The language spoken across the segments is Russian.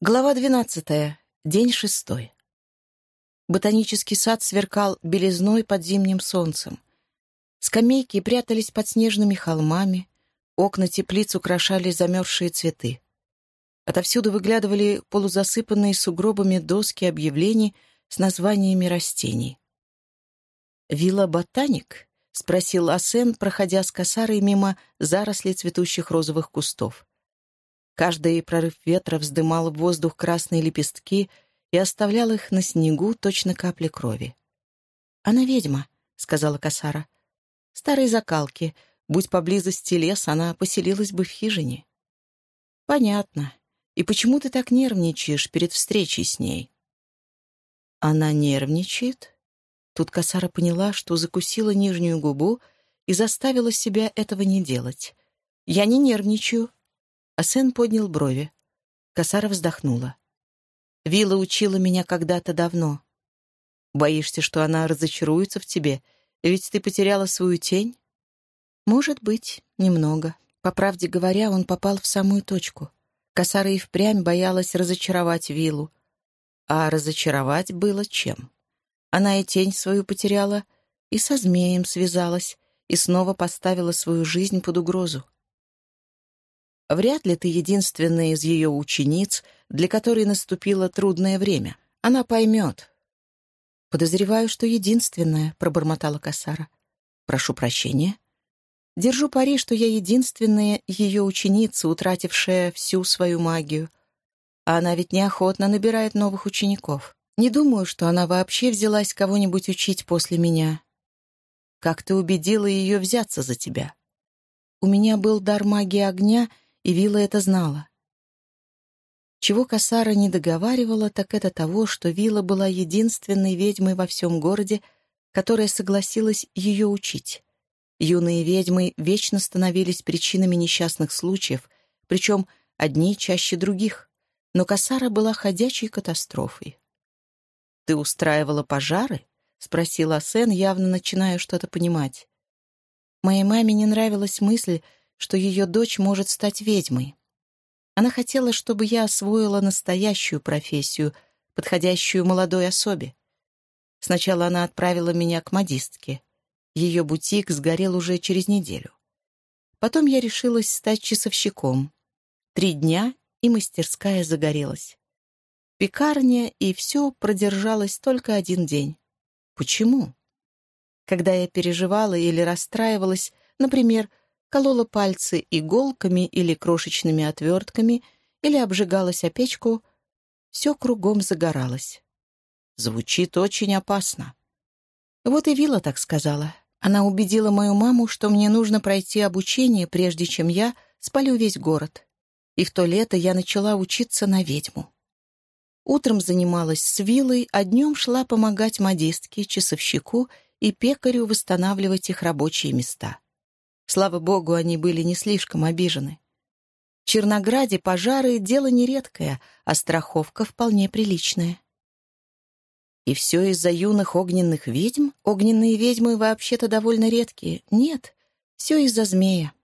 Глава двенадцатая. День шестой. Ботанический сад сверкал белизной под зимним солнцем. Скамейки прятались под снежными холмами, окна теплиц украшали замерзшие цветы. Отовсюду выглядывали полузасыпанные сугробами доски объявлений с названиями растений. «Вилла Ботаник?» — спросил Асен, проходя с косарой мимо зарослей цветущих розовых кустов. Каждый прорыв ветра вздымал в воздух красные лепестки и оставлял их на снегу точно капли крови. «Она ведьма», — сказала Касара. «Старые закалки. Будь поблизости лес, она поселилась бы в хижине». «Понятно. И почему ты так нервничаешь перед встречей с ней?» «Она нервничает?» Тут Касара поняла, что закусила нижнюю губу и заставила себя этого не делать. «Я не нервничаю», Асен поднял брови. Косара вздохнула. «Вилла учила меня когда-то давно. Боишься, что она разочаруется в тебе, ведь ты потеряла свою тень?» «Может быть, немного. По правде говоря, он попал в самую точку. Косара и впрямь боялась разочаровать Виллу. А разочаровать было чем? Она и тень свою потеряла, и со змеем связалась, и снова поставила свою жизнь под угрозу. Вряд ли ты единственная из ее учениц, для которой наступило трудное время. Она поймет. «Подозреваю, что единственная», — пробормотала Касара. «Прошу прощения. Держу пари, что я единственная ее ученица, утратившая всю свою магию. А она ведь неохотно набирает новых учеников. Не думаю, что она вообще взялась кого-нибудь учить после меня. Как ты убедила ее взяться за тебя? У меня был дар магии огня — и Вилла это знала. Чего Касара не договаривала, так это того, что Вилла была единственной ведьмой во всем городе, которая согласилась ее учить. Юные ведьмы вечно становились причинами несчастных случаев, причем одни чаще других. Но Касара была ходячей катастрофой. «Ты устраивала пожары?» — спросила Асен, явно начиная что-то понимать. Моей маме не нравилась мысль, что ее дочь может стать ведьмой. Она хотела, чтобы я освоила настоящую профессию, подходящую молодой особе. Сначала она отправила меня к модистке. Ее бутик сгорел уже через неделю. Потом я решилась стать часовщиком. Три дня, и мастерская загорелась. Пекарня, и все продержалось только один день. Почему? Когда я переживала или расстраивалась, например, колола пальцы иголками или крошечными отвертками, или обжигалась о печку, все кругом загоралось. Звучит очень опасно. Вот и Вилла так сказала. Она убедила мою маму, что мне нужно пройти обучение, прежде чем я спалю весь город. И в то лето я начала учиться на ведьму. Утром занималась с Виллой, а днем шла помогать модистке, часовщику и пекарю восстанавливать их рабочие места. Слава богу, они были не слишком обижены. В Чернограде пожары — дело нередкое, а страховка вполне приличная. И все из-за юных огненных ведьм? Огненные ведьмы вообще-то довольно редкие. Нет, все из-за змея.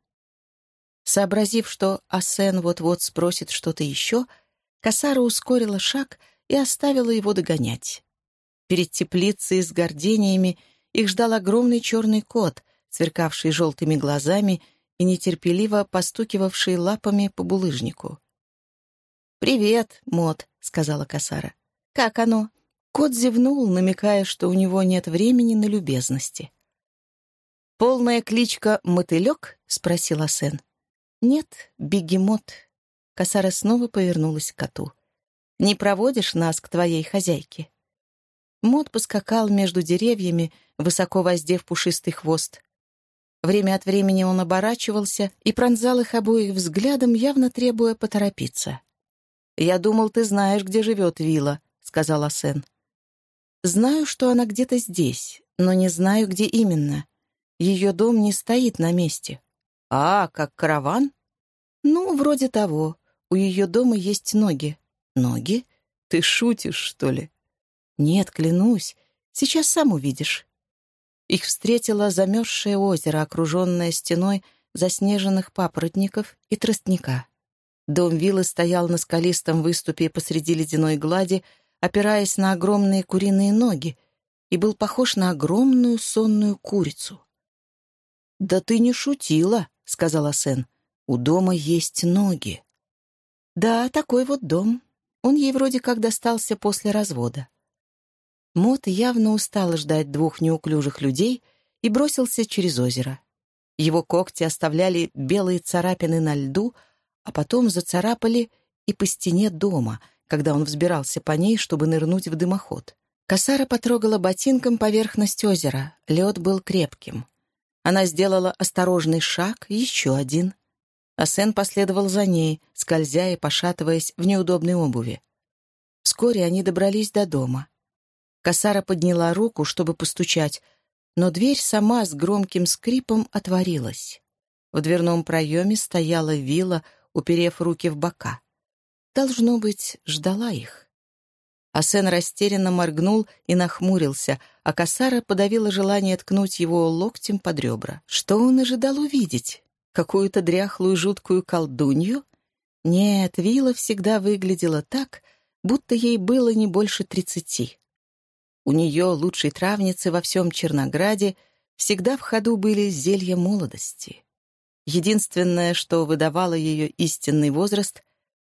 Сообразив, что Асен вот-вот спросит что-то еще, Касара ускорила шаг и оставила его догонять. Перед теплицей с гордениями их ждал огромный черный кот — сверкавший желтыми глазами и нетерпеливо постукивавший лапами по булыжнику. «Привет, Мот», — сказала Касара. «Как оно?» Кот зевнул, намекая, что у него нет времени на любезности. «Полная кличка Мотылек?» — спросил Асен. «Нет, бегемот». Косара снова повернулась к коту. «Не проводишь нас к твоей хозяйке?» Мот поскакал между деревьями, высоко воздев пушистый хвост. Время от времени он оборачивался и пронзал их обоих взглядом, явно требуя поторопиться. «Я думал, ты знаешь, где живет Вилла», — сказал Асен. «Знаю, что она где-то здесь, но не знаю, где именно. Ее дом не стоит на месте». «А, как караван?» «Ну, вроде того. У ее дома есть ноги». «Ноги? Ты шутишь, что ли?» «Нет, клянусь. Сейчас сам увидишь». Их встретило замерзшее озеро, окруженное стеной заснеженных папоротников и тростника. Дом виллы стоял на скалистом выступе посреди ледяной глади, опираясь на огромные куриные ноги, и был похож на огромную сонную курицу. «Да ты не шутила», — сказала Сен. «У дома есть ноги». «Да, такой вот дом. Он ей вроде как достался после развода». Мот явно устал ждать двух неуклюжих людей и бросился через озеро. Его когти оставляли белые царапины на льду, а потом зацарапали и по стене дома, когда он взбирался по ней, чтобы нырнуть в дымоход. Косара потрогала ботинком поверхность озера. Лед был крепким. Она сделала осторожный шаг, еще один. Асен последовал за ней, скользя и пошатываясь в неудобной обуви. Вскоре они добрались до дома. Косара подняла руку, чтобы постучать, но дверь сама с громким скрипом отворилась. В дверном проеме стояла вилла, уперев руки в бока. Должно быть, ждала их. Асен растерянно моргнул и нахмурился, а Касара подавила желание ткнуть его локтем под ребра. Что он ожидал увидеть? Какую-то дряхлую жуткую колдунью? Нет, вилла всегда выглядела так, будто ей было не больше тридцати. У нее, лучшей травницы во всем Чернограде, всегда в ходу были зелья молодости. Единственное, что выдавало ее истинный возраст,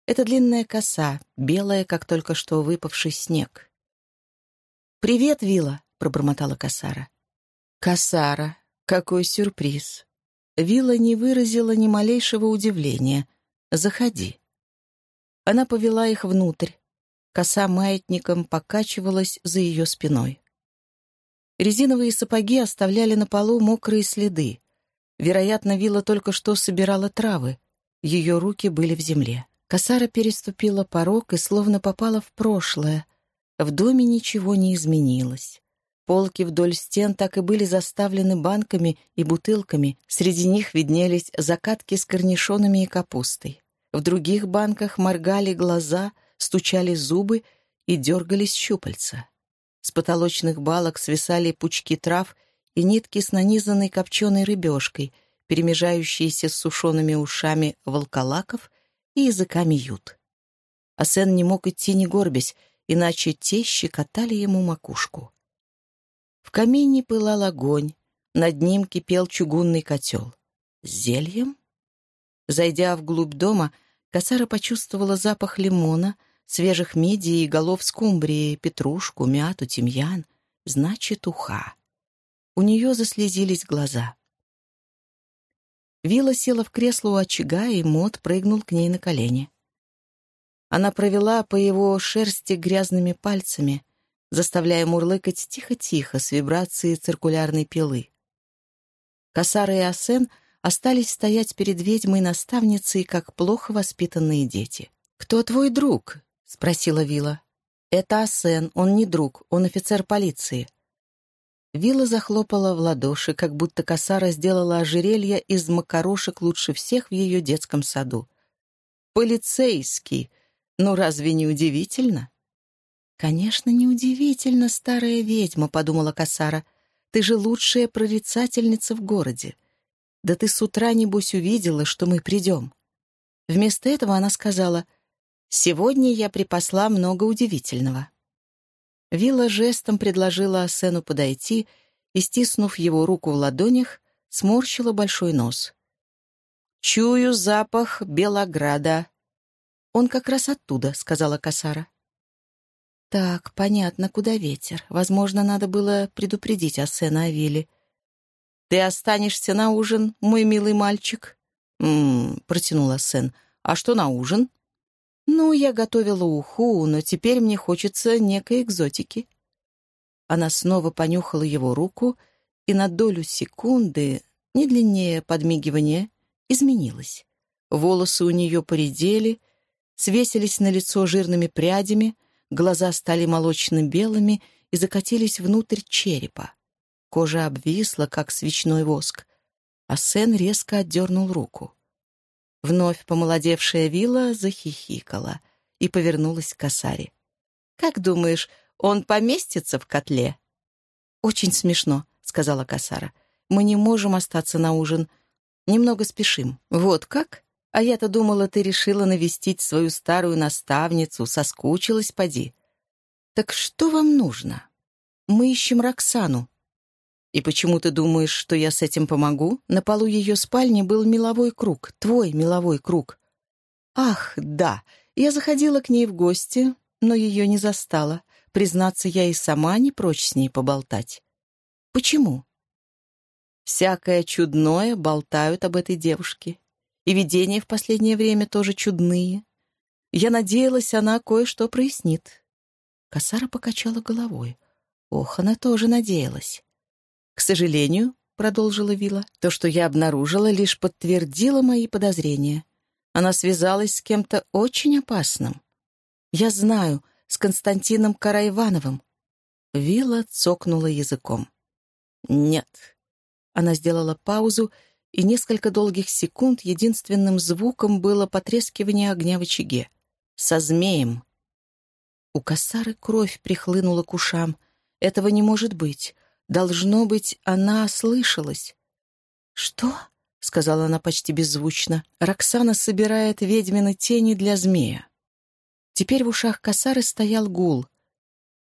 это длинная коса, белая, как только что выпавший снег. «Привет, Вила!» — пробормотала Касара. «Касара, какой сюрприз!» Вила не выразила ни малейшего удивления. «Заходи». Она повела их внутрь. Коса маятником покачивалась за ее спиной. Резиновые сапоги оставляли на полу мокрые следы. Вероятно, Вилла только что собирала травы. Ее руки были в земле. Косара переступила порог и словно попала в прошлое. В доме ничего не изменилось. Полки вдоль стен так и были заставлены банками и бутылками, среди них виднелись закатки с корнишонами и капустой. В других банках моргали глаза — стучали зубы и дергались щупальца. С потолочных балок свисали пучки трав и нитки с нанизанной копченой рыбешкой, перемежающиеся с сушеными ушами волколаков и языками ют. Асен не мог идти не горбясь, иначе те щекотали ему макушку. В камине пылал огонь, над ним кипел чугунный котел. С зельем? Зайдя вглубь дома, Касара почувствовала запах лимона, свежих мидий и голов скумбрии, петрушку, мяту, тимьян. Значит, уха. У нее заслезились глаза. Вилла села в кресло у очага, и Мот прыгнул к ней на колени. Она провела по его шерсти грязными пальцами, заставляя мурлыкать тихо-тихо с вибрацией циркулярной пилы. Касара и Асен — остались стоять перед ведьмой-наставницей, как плохо воспитанные дети. «Кто твой друг?» — спросила Вила. «Это Асен, он не друг, он офицер полиции». Вилла захлопала в ладоши, как будто косара сделала ожерелье из макарошек лучше всех в ее детском саду. «Полицейский! Ну разве не удивительно?» «Конечно, неудивительно, старая ведьма», — подумала косара. «Ты же лучшая прорицательница в городе. Да ты с утра, небось, увидела, что мы придем». Вместо этого она сказала, «Сегодня я припасла много удивительного». Вилла жестом предложила Асену подойти и, стиснув его руку в ладонях, сморщила большой нос. «Чую запах Белограда». «Он как раз оттуда», — сказала Касара. «Так, понятно, куда ветер. Возможно, надо было предупредить Асена о Вилле. «Ты останешься на ужин, мой милый мальчик?» «М-м-м», протянула Сен. «А что на ужин?» «Ну, я готовила уху, но теперь мне хочется некой экзотики». Она снова понюхала его руку и на долю секунды, не длиннее подмигивания, изменилась. Волосы у нее поредели, свесились на лицо жирными прядями, глаза стали молочно-белыми и закатились внутрь черепа. Кожа обвисла, как свечной воск, а Сен резко отдернул руку. Вновь помолодевшая вилла захихикала и повернулась к косаре. «Как думаешь, он поместится в котле?» «Очень смешно», — сказала косара. «Мы не можем остаться на ужин. Немного спешим». «Вот как?» А я-то думала, ты решила навестить свою старую наставницу, соскучилась, поди. Так что вам нужно? Мы ищем Роксану. И почему ты думаешь, что я с этим помогу? На полу ее спальни был меловой круг, твой меловой круг. Ах, да, я заходила к ней в гости, но ее не застала. Признаться, я и сама не прочь с ней поболтать. Почему? Всякое чудное болтают об этой девушке. И видения в последнее время тоже чудные. Я надеялась, она кое-что прояснит. Косара покачала головой. Ох, она тоже надеялась. К сожалению, — продолжила Вила, — то, что я обнаружила, лишь подтвердило мои подозрения. Она связалась с кем-то очень опасным. Я знаю, с Константином Караивановым. Вила цокнула языком. «Нет». Она сделала паузу и несколько долгих секунд единственным звуком было потрескивание огня в очаге. «Со змеем!» У косары кровь прихлынула к ушам. Этого не может быть. Должно быть, она ослышалась. «Что?» — сказала она почти беззвучно. «Роксана собирает ведьмины тени для змея». Теперь в ушах косары стоял гул.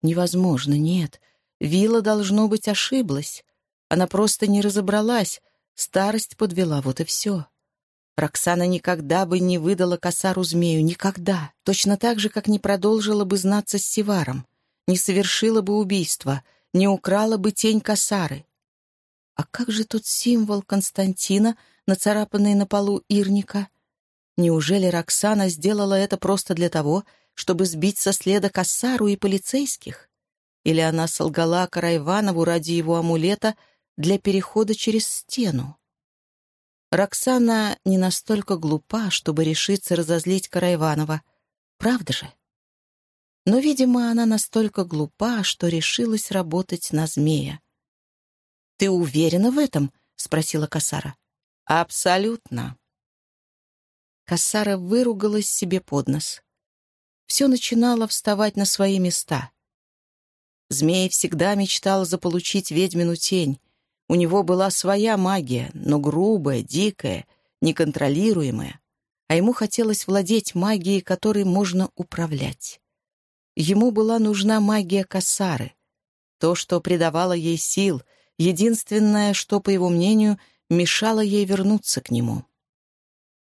«Невозможно, нет. Вилла, должно быть, ошиблась. Она просто не разобралась, Старость подвела, вот и все. Роксана никогда бы не выдала косару змею, никогда. Точно так же, как не продолжила бы знаться с Севаром, не совершила бы убийства, не украла бы тень косары. А как же тот символ Константина, нацарапанный на полу Ирника? Неужели Роксана сделала это просто для того, чтобы сбить со следа косару и полицейских? Или она солгала Карайванову ради его амулета — для перехода через стену. Роксана не настолько глупа, чтобы решиться разозлить Карайванова. Правда же? Но, видимо, она настолько глупа, что решилась работать на змея. «Ты уверена в этом?» — спросила Касара. «Абсолютно». Кассара выругалась себе под нос. Все начинало вставать на свои места. Змей всегда мечтал заполучить ведьмину тень, у него была своя магия, но грубая, дикая, неконтролируемая. А ему хотелось владеть магией, которой можно управлять. Ему была нужна магия Касары. То, что придавало ей сил, единственное, что, по его мнению, мешало ей вернуться к нему.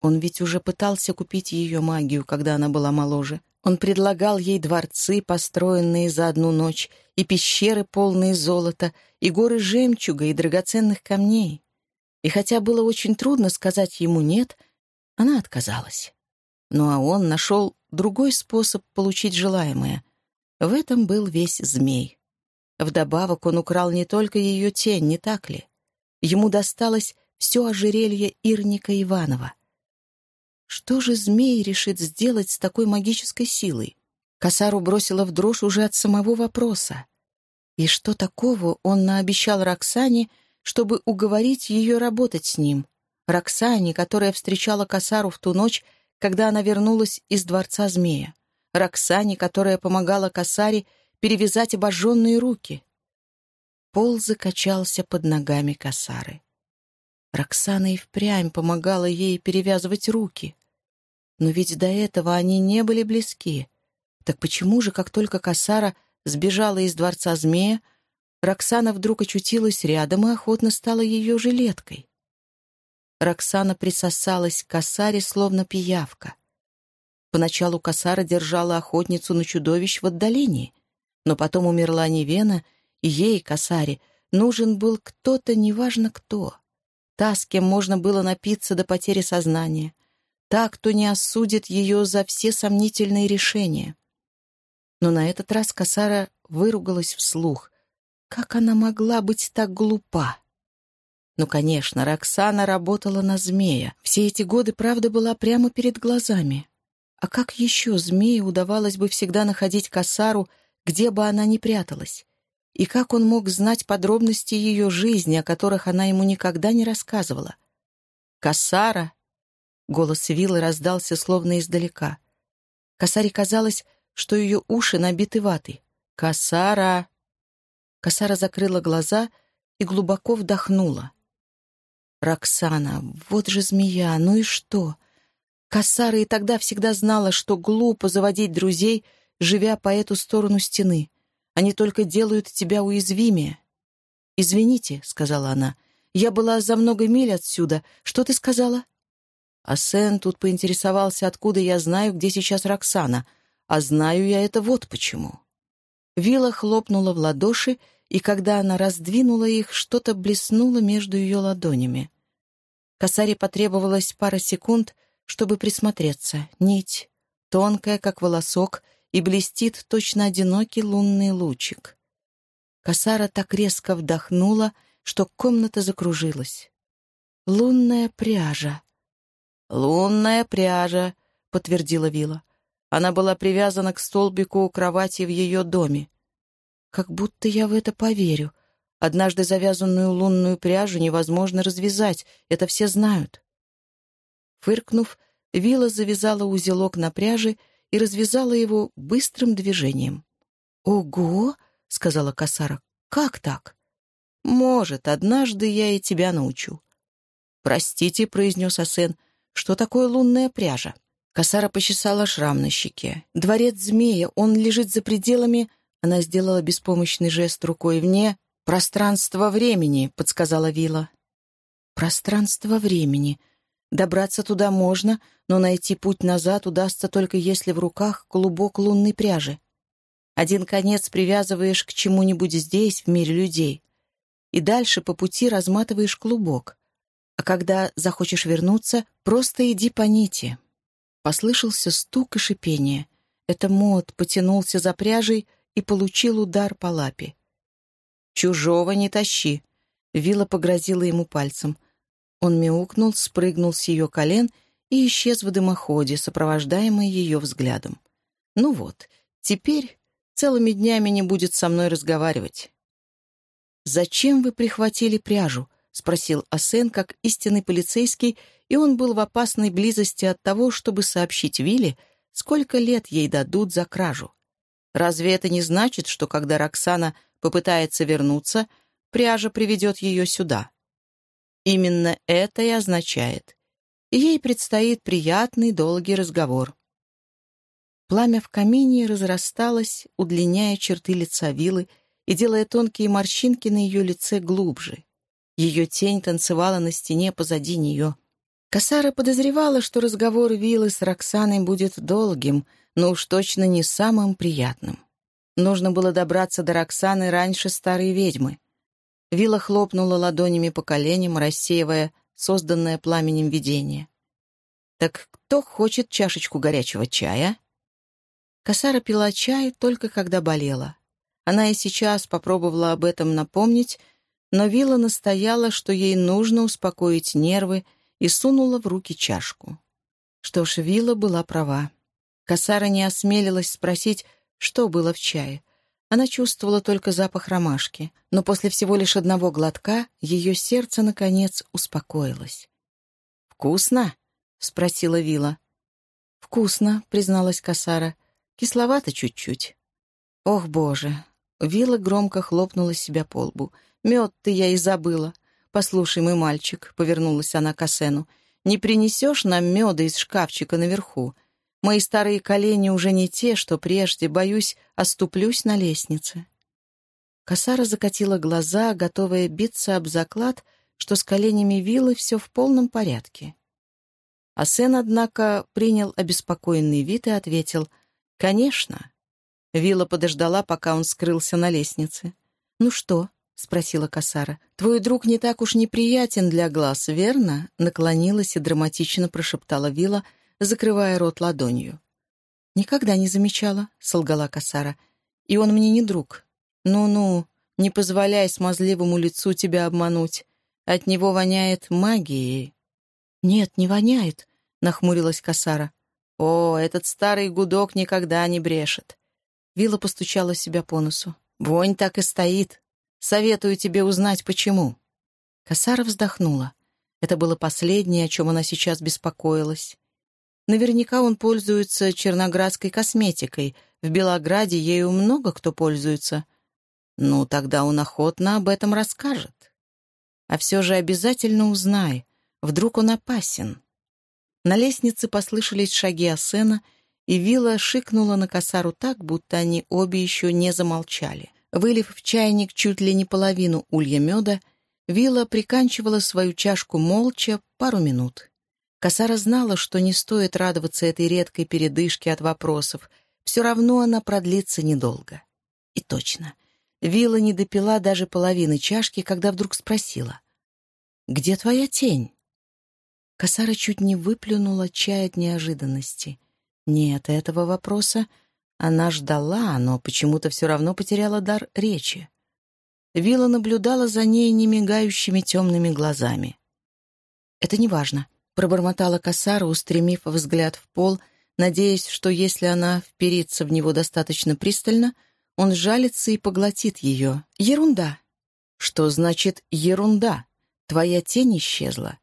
Он ведь уже пытался купить ее магию, когда она была моложе. Он предлагал ей дворцы, построенные за одну ночь, и пещеры, полные золота, и горы жемчуга и драгоценных камней. И хотя было очень трудно сказать ему «нет», она отказалась. Ну а он нашел другой способ получить желаемое. В этом был весь змей. Вдобавок он украл не только ее тень, не так ли? Ему досталось все ожерелье Ирника Иванова — что же змей решит сделать с такой магической силой? Косару бросила в дрожь уже от самого вопроса. И что такого он наобещал Роксане, чтобы уговорить ее работать с ним? Роксане, которая встречала Косару в ту ночь, когда она вернулась из дворца змея. Роксане, которая помогала Косаре перевязать обожженные руки. Пол закачался под ногами Косары. Роксана и впрямь помогала ей перевязывать руки. Но ведь до этого они не были близки. Так почему же, как только Касара сбежала из дворца змея, Роксана вдруг очутилась рядом и охотно стала ее жилеткой? Роксана присосалась к Касаре, словно пиявка. Поначалу Касара держала охотницу на чудовищ в отдалении, но потом умерла Невена, и ей, Касаре, нужен был кто-то, неважно кто. Та, с кем можно было напиться до потери сознания, та, кто не осудит ее за все сомнительные решения. Но на этот раз Касара выругалась вслух. Как она могла быть так глупа? Ну, конечно, Роксана работала на змея. Все эти годы правда была прямо перед глазами. А как еще змею удавалось бы всегда находить Касару, где бы она ни пряталась? И как он мог знать подробности ее жизни, о которых она ему никогда не рассказывала? Касара Голос Виллы раздался словно издалека. Косаре казалось, что ее уши набиты ватой. «Косара!» Косара закрыла глаза и глубоко вдохнула. «Роксана, вот же змея, ну и что? Кассара и тогда всегда знала, что глупо заводить друзей, живя по эту сторону стены. Они только делают тебя уязвимее. «Извините», — сказала она, — «я была за много миль отсюда. Что ты сказала?» А Сен тут поинтересовался, откуда я знаю, где сейчас Роксана, а знаю я это вот почему. Вилла хлопнула в ладоши, и когда она раздвинула их, что-то блеснуло между ее ладонями. Косаре потребовалось пара секунд, чтобы присмотреться. Нить, тонкая, как волосок, и блестит точно одинокий лунный лучик. Косара так резко вдохнула, что комната закружилась. «Лунная пряжа». «Лунная пряжа», — подтвердила Вила. Она была привязана к столбику у кровати в ее доме. Как будто я в это поверю. Однажды завязанную лунную пряжу невозможно развязать, это все знают. Фыркнув, Вила завязала узелок на пряже и развязала его быстрым движением. «Ого!» — сказала Касара. «Как так?» «Может, однажды я и тебя научу». «Простите», — произнес Асен, — «что такое лунная пряжа?» Касара почесала шрам на щеке. «Дворец змея, он лежит за пределами...» Она сделала беспомощный жест рукой вне. «Пространство времени», — подсказала Вила. «Пространство времени. Добраться туда можно, но найти путь назад удастся только если в руках клубок лунной пряжи. Один конец привязываешь к чему-нибудь здесь, в мире людей, и дальше по пути разматываешь клубок. А когда захочешь вернуться, просто иди по нити». Послышался стук и шипение. Это Мот потянулся за пряжей и получил удар по лапе. «Чужого не тащи!» Вилла погрозила ему пальцем. Он мяукнул, спрыгнул с ее колен и исчез в дымоходе, сопровождаемый ее взглядом. «Ну вот, теперь целыми днями не будет со мной разговаривать». «Зачем вы прихватили пряжу?» — спросил Асен, как истинный полицейский, и он был в опасной близости от того, чтобы сообщить Вилле, сколько лет ей дадут за кражу. Разве это не значит, что когда Роксана попытается вернуться, пряжа приведет ее сюда? Именно это и означает. ей предстоит приятный долгий разговор. Пламя в камине разрасталось, удлиняя черты лица вилы и делая тонкие морщинки на ее лице глубже. Ее тень танцевала на стене позади нее. Касара подозревала, что разговор Вилы с Роксаной будет долгим — но уж точно не самым приятным. Нужно было добраться до Роксаны раньше старой ведьмы. Вилла хлопнула ладонями по коленям, рассеивая созданное пламенем видение. «Так кто хочет чашечку горячего чая?» Косара пила чай только когда болела. Она и сейчас попробовала об этом напомнить, но Вилла настояла, что ей нужно успокоить нервы, и сунула в руки чашку. Что ж, Вилла была права. Косара не осмелилась спросить, что было в чае. Она чувствовала только запах ромашки, но после всего лишь одного глотка ее сердце, наконец, успокоилось. «Вкусно?» — спросила Вила. «Вкусно», — призналась Косара. «Кисловато чуть-чуть». «Ох, боже!» Вила громко хлопнула себя по лбу. «Мед ты я и забыла. Послушай, мой мальчик», — повернулась она к Асену, «не принесешь нам меда из шкафчика наверху? Мои старые колени уже не те, что прежде, боюсь, оступлюсь на лестнице. Косара закатила глаза, готовая биться об заклад, что с коленями вилы все в полном порядке. А сын, однако, принял обеспокоенный вид и ответил «Конечно». Вилла подождала, пока он скрылся на лестнице. «Ну что?» — спросила Касара. «Твой друг не так уж неприятен для глаз, верно?» Наклонилась и драматично прошептала Вилла, закрывая рот ладонью. «Никогда не замечала», — солгала Касара. «И он мне не друг. Ну-ну, не позволяй смазливому лицу тебя обмануть. От него воняет магией». «Нет, не воняет», — нахмурилась Касара. «О, этот старый гудок никогда не брешет». Вилла постучала себя по носу. «Вонь так и стоит. Советую тебе узнать, почему». Касара вздохнула. Это было последнее, о чем она сейчас беспокоилась. Наверняка он пользуется черноградской косметикой. В Белограде ею много кто пользуется. Ну, тогда он охотно об этом расскажет. А все же обязательно узнай. Вдруг он опасен. На лестнице послышались шаги Асена, и Вилла шикнула на косару так, будто они обе еще не замолчали. Вылив в чайник чуть ли не половину улья меда, Вилла приканчивала свою чашку молча пару минут. Косара знала, что не стоит радоваться этой редкой передышке от вопросов, все равно она продлится недолго. И точно. Вилла не допила даже половины чашки, когда вдруг спросила. «Где твоя тень?» Косара чуть не выплюнула чай от неожиданности. Нет, этого вопроса она ждала, но почему-то все равно потеряла дар речи. Вилла наблюдала за ней немигающими темными глазами. «Это неважно», — пробормотала Косара, устремив взгляд в пол, надеясь, что если она вперится в него достаточно пристально, он жалится и поглотит ее. «Ерунда». «Что значит «ерунда»? Твоя тень исчезла.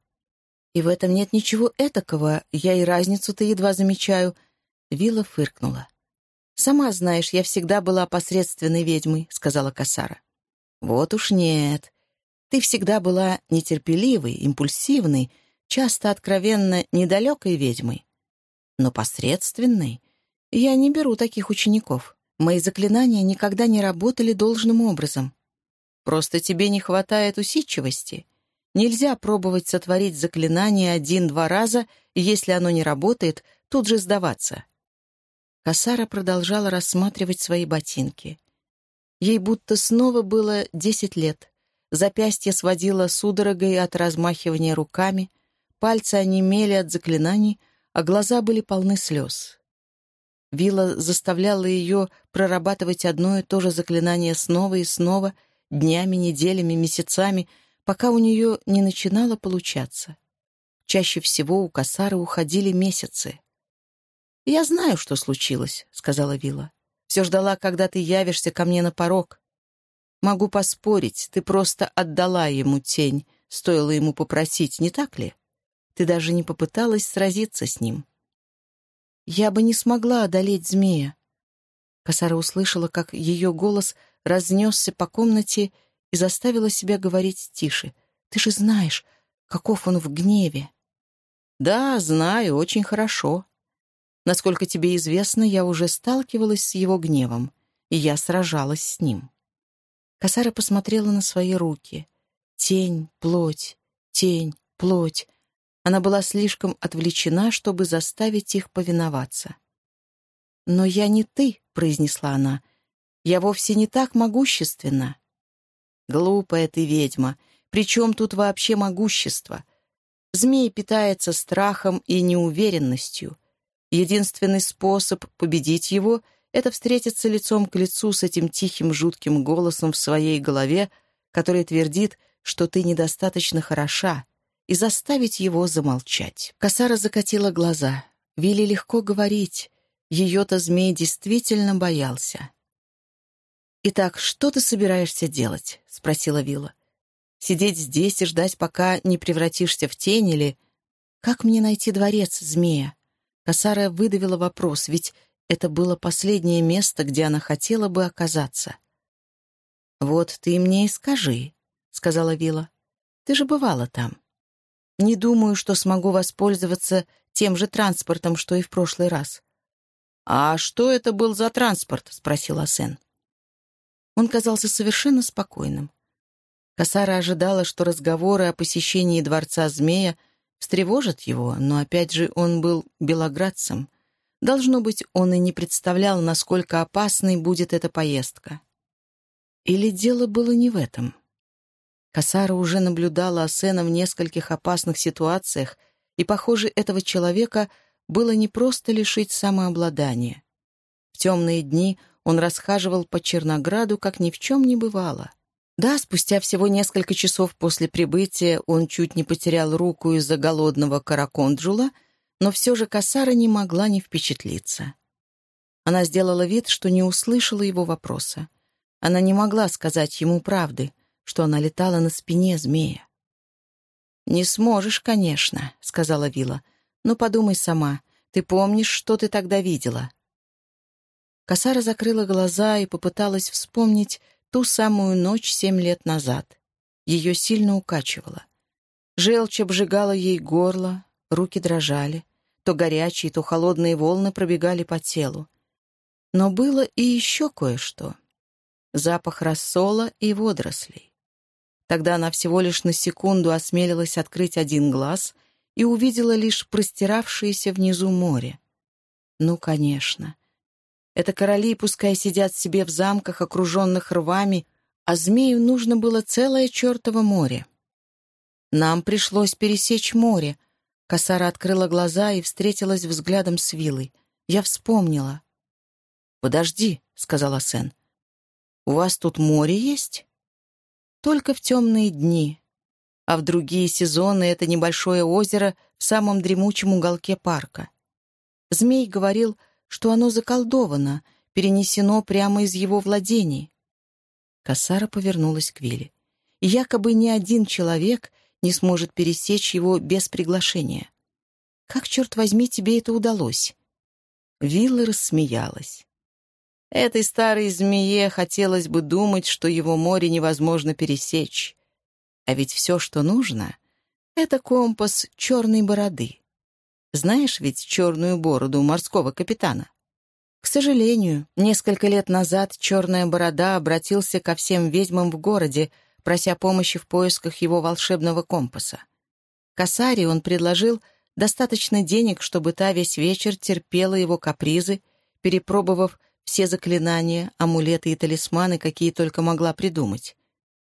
И в этом нет ничего этакого, я и разницу-то едва замечаю. Вилла фыркнула. «Сама знаешь, я всегда была посредственной ведьмой», — сказала Касара. «Вот уж нет. Ты всегда была нетерпеливой, импульсивной, часто откровенно недалекой ведьмой. Но посредственной? Я не беру таких учеников. Мои заклинания никогда не работали должным образом. Просто тебе не хватает усидчивости. Нельзя пробовать сотворить заклинание один-два раза, и если оно не работает, тут же сдаваться. Касара продолжала рассматривать свои ботинки. Ей будто снова было десять лет. Запястье сводило судорогой от размахивания руками, пальцы онемели от заклинаний, а глаза были полны слез. Вилла заставляла ее прорабатывать одно и то же заклинание снова и снова, днями, неделями, месяцами — пока у нее не начинало получаться. Чаще всего у Касары уходили месяцы. «Я знаю, что случилось», — сказала Вилла. «Все ждала, когда ты явишься ко мне на порог. Могу поспорить, ты просто отдала ему тень, стоило ему попросить, не так ли? Ты даже не попыталась сразиться с ним». «Я бы не смогла одолеть змея». Косара услышала, как ее голос разнесся по комнате и заставила себя говорить тише. «Ты же знаешь, каков он в гневе». «Да, знаю, очень хорошо. Насколько тебе известно, я уже сталкивалась с его гневом, и я сражалась с ним». Косара посмотрела на свои руки. Тень, плоть, тень, плоть. Она была слишком отвлечена, чтобы заставить их повиноваться. «Но я не ты», — произнесла она. «Я вовсе не так могущественна. Глупая ты ведьма. Причем тут вообще могущество? Змей питается страхом и неуверенностью. Единственный способ победить его — это встретиться лицом к лицу с этим тихим жутким голосом в своей голове, который твердит, что ты недостаточно хороша, и заставить его замолчать. Косара закатила глаза. Вилли легко говорить. Ее-то змей действительно боялся. «Итак, что ты собираешься делать?» — спросила Вилла. «Сидеть здесь и ждать, пока не превратишься в тень или...» «Как мне найти дворец, змея?» Косара выдавила вопрос, ведь это было последнее место, где она хотела бы оказаться. «Вот ты мне и скажи», — сказала Вилла. «Ты же бывала там. Не думаю, что смогу воспользоваться тем же транспортом, что и в прошлый раз». «А что это был за транспорт?» — спросил Асен. Он казался совершенно спокойным. Касара ожидала, что разговоры о посещении дворца змея встревожат его, но опять же он был белоградцем. Должно быть, он и не представлял, насколько опасной будет эта поездка. Или дело было не в этом? Касара уже наблюдала Асена в нескольких опасных ситуациях, и, похоже, этого человека было не просто лишить самообладания. В темные дни он расхаживал по Чернограду, как ни в чем не бывало. Да, спустя всего несколько часов после прибытия он чуть не потерял руку из-за голодного караконджула, но все же Касара не могла не впечатлиться. Она сделала вид, что не услышала его вопроса. Она не могла сказать ему правды, что она летала на спине змея. «Не сможешь, конечно», — сказала Вила. «Но подумай сама. Ты помнишь, что ты тогда видела? Косара закрыла глаза и попыталась вспомнить ту самую ночь семь лет назад. Ее сильно укачивало. Желчь обжигала ей горло, руки дрожали, то горячие, то холодные волны пробегали по телу. Но было и еще кое-что. Запах рассола и водорослей. Тогда она всего лишь на секунду осмелилась открыть один глаз и увидела лишь простиравшееся внизу море. Ну, конечно. Это короли, пускай сидят себе в замках, окруженных рвами, а змею нужно было целое чертово море. Нам пришлось пересечь море. Косара открыла глаза и встретилась взглядом с Вилой. Я вспомнила. «Подожди», — сказала Сен. «У вас тут море есть?» «Только в темные дни. А в другие сезоны это небольшое озеро в самом дремучем уголке парка. Змей говорил, что оно заколдовано, перенесено прямо из его владений. Кассара повернулась к Вилле. Якобы ни один человек не сможет пересечь его без приглашения. Как, черт возьми, тебе это удалось?» Вилла рассмеялась. Этой старой змее хотелось бы думать, что его море невозможно пересечь. А ведь все, что нужно, — это компас черной бороды. Знаешь ведь черную бороду морского капитана? К сожалению, несколько лет назад Черная Борода обратился ко всем ведьмам в городе, прося помощи в поисках его волшебного компаса. Касари он предложил достаточно денег, чтобы та весь вечер терпела его капризы, перепробовав все заклинания, амулеты и талисманы, какие только могла придумать.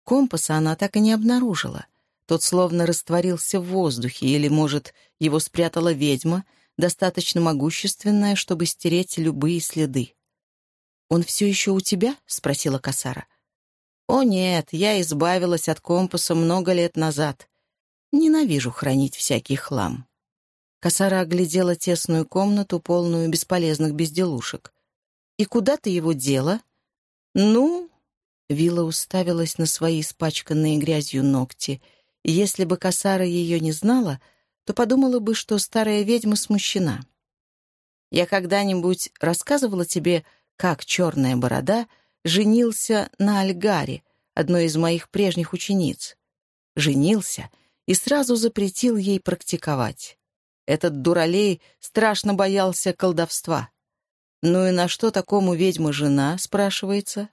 Компаса она так и не обнаружила. Тот словно растворился в воздухе, или, может, его спрятала ведьма — достаточно могущественная, чтобы стереть любые следы. «Он все еще у тебя?» — спросила Касара. «О нет, я избавилась от компаса много лет назад. Ненавижу хранить всякий хлам». Касара оглядела тесную комнату, полную бесполезных безделушек. «И куда ты его дела?» «Ну...» Вилла уставилась на свои испачканные грязью ногти. Если бы Касара ее не знала, то подумала бы, что старая ведьма смущена. Я когда-нибудь рассказывала тебе, как черная борода женился на Альгаре, одной из моих прежних учениц. Женился и сразу запретил ей практиковать. Этот дуралей страшно боялся колдовства. «Ну и на что такому ведьма жена?» — спрашивается.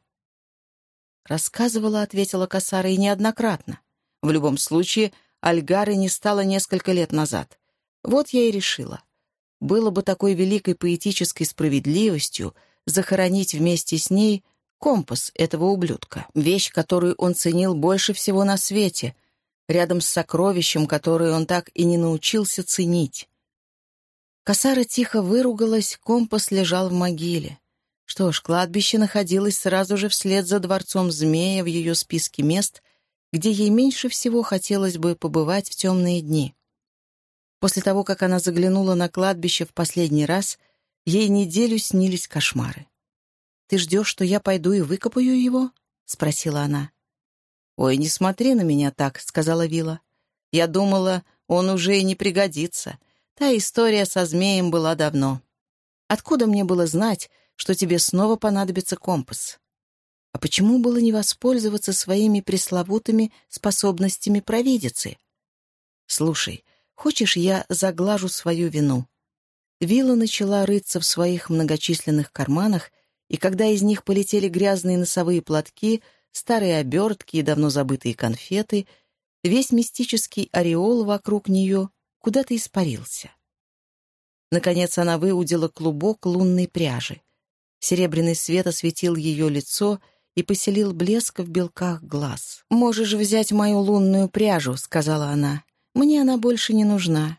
Рассказывала, ответила Касара, и неоднократно. В любом случае, Альгары не стало несколько лет назад. Вот я и решила. Было бы такой великой поэтической справедливостью захоронить вместе с ней компас этого ублюдка, вещь, которую он ценил больше всего на свете, рядом с сокровищем, которое он так и не научился ценить. Косара тихо выругалась, компас лежал в могиле. Что ж, кладбище находилось сразу же вслед за дворцом змея в ее списке мест, где ей меньше всего хотелось бы побывать в темные дни. После того, как она заглянула на кладбище в последний раз, ей неделю снились кошмары. «Ты ждешь, что я пойду и выкопаю его?» — спросила она. «Ой, не смотри на меня так», — сказала Вила. «Я думала, он уже и не пригодится. Та история со змеем была давно. Откуда мне было знать, что тебе снова понадобится компас?» А почему было не воспользоваться своими пресловутыми способностями провидицы? Слушай, хочешь, я заглажу свою вину? Вилла начала рыться в своих многочисленных карманах, и когда из них полетели грязные носовые платки, старые обертки и давно забытые конфеты, весь мистический ореол вокруг нее куда-то испарился. Наконец она выудила клубок лунной пряжи. Серебряный свет осветил ее лицо — и поселил блеск в белках глаз. «Можешь взять мою лунную пряжу», — сказала она. «Мне она больше не нужна.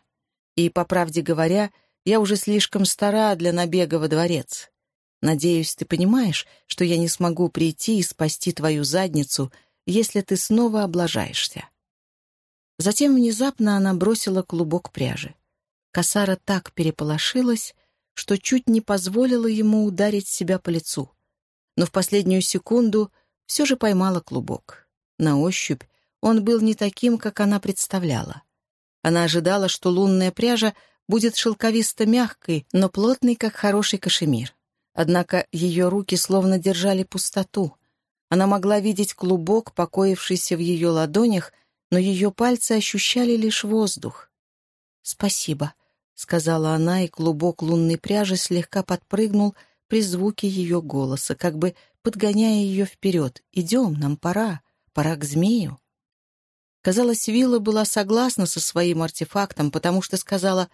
И, по правде говоря, я уже слишком стара для набега во дворец. Надеюсь, ты понимаешь, что я не смогу прийти и спасти твою задницу, если ты снова облажаешься». Затем внезапно она бросила клубок пряжи. Косара так переполошилась, что чуть не позволила ему ударить себя по лицу но в последнюю секунду все же поймала клубок. На ощупь он был не таким, как она представляла. Она ожидала, что лунная пряжа будет шелковисто-мягкой, но плотной, как хороший кашемир. Однако ее руки словно держали пустоту. Она могла видеть клубок, покоившийся в ее ладонях, но ее пальцы ощущали лишь воздух. «Спасибо», — сказала она, и клубок лунной пряжи слегка подпрыгнул при звуке ее голоса, как бы подгоняя ее вперед. «Идем, нам пора, пора к змею». Казалось, Вилла была согласна со своим артефактом, потому что сказала,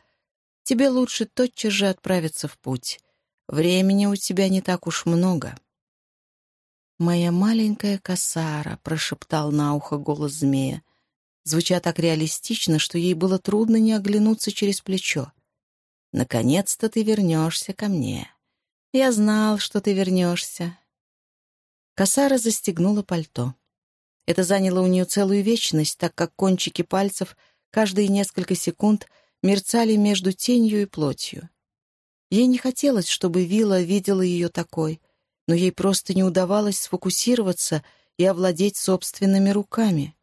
«Тебе лучше тотчас же отправиться в путь. Времени у тебя не так уж много». «Моя маленькая косара», — прошептал на ухо голос змея, звуча так реалистично, что ей было трудно не оглянуться через плечо. «Наконец-то ты вернешься ко мне. Я знал, что ты вернешься». Косара застегнула пальто. Это заняло у нее целую вечность, так как кончики пальцев каждые несколько секунд мерцали между тенью и плотью. Ей не хотелось, чтобы Вилла видела ее такой, но ей просто не удавалось сфокусироваться и овладеть собственными руками.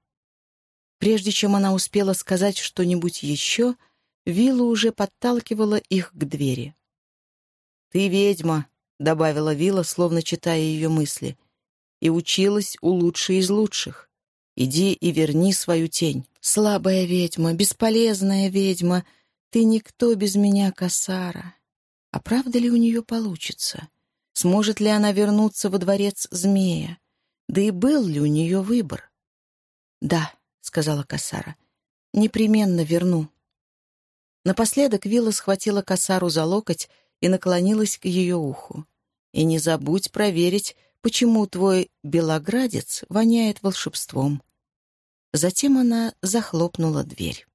Прежде чем она успела сказать что-нибудь еще, Вилла уже подталкивала их к двери. «Ты ведьма», — добавила Вилла, словно читая ее мысли — и училась у лучшей из лучших. Иди и верни свою тень. Слабая ведьма, бесполезная ведьма, ты никто без меня, Касара. А правда ли у нее получится? Сможет ли она вернуться во дворец змея? Да и был ли у нее выбор? «Да», — сказала Касара, — «непременно верну». Напоследок Вилла схватила Касару за локоть и наклонилась к ее уху. «И не забудь проверить, почему твой белоградец воняет волшебством. Затем она захлопнула дверь.